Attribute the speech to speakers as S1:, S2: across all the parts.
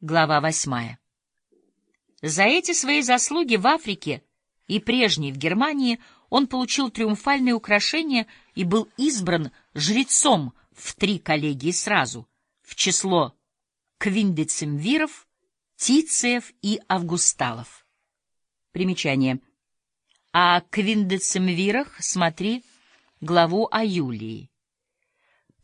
S1: Глава восьмая. За эти свои заслуги в Африке и прежней в Германии он получил триумфальные украшения и был избран жрецом в три коллегии сразу, в число квиндецимвиров, тициев и августалов. Примечание. О квиндецимвирах смотри главу о Юлии.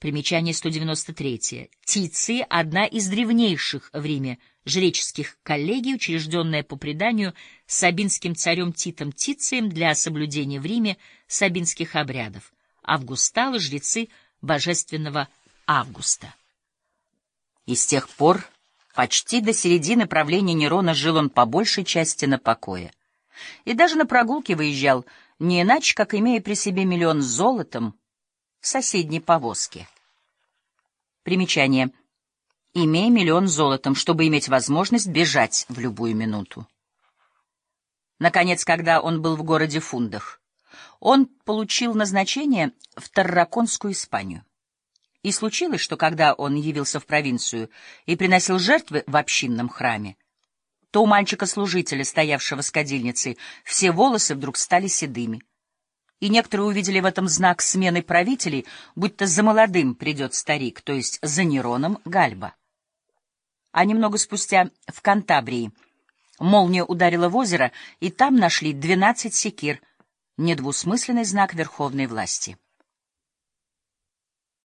S1: Примечание 193. Тиции — одна из древнейших в Риме жреческих коллегий, учрежденная по преданию сабинским царем Титом Тицием для соблюдения в Риме сабинских обрядов. Августалы — жрецы божественного Августа. И с тех пор почти до середины правления Нерона жил он по большей части на покое. И даже на прогулки выезжал не иначе, как имея при себе миллион золотом в соседней повозке. Примечание. Имея миллион золотом, чтобы иметь возможность бежать в любую минуту. Наконец, когда он был в городе Фундах, он получил назначение в Тарраконскую Испанию. И случилось, что когда он явился в провинцию и приносил жертвы в общинном храме, то у мальчика-служителя, стоявшего с кадильницей, все волосы вдруг стали седыми и некоторые увидели в этом знак смены правителей, будто за молодым придет старик, то есть за Нероном Гальба. А немного спустя в Кантабрии молния ударила в озеро, и там нашли двенадцать секир, недвусмысленный знак верховной власти.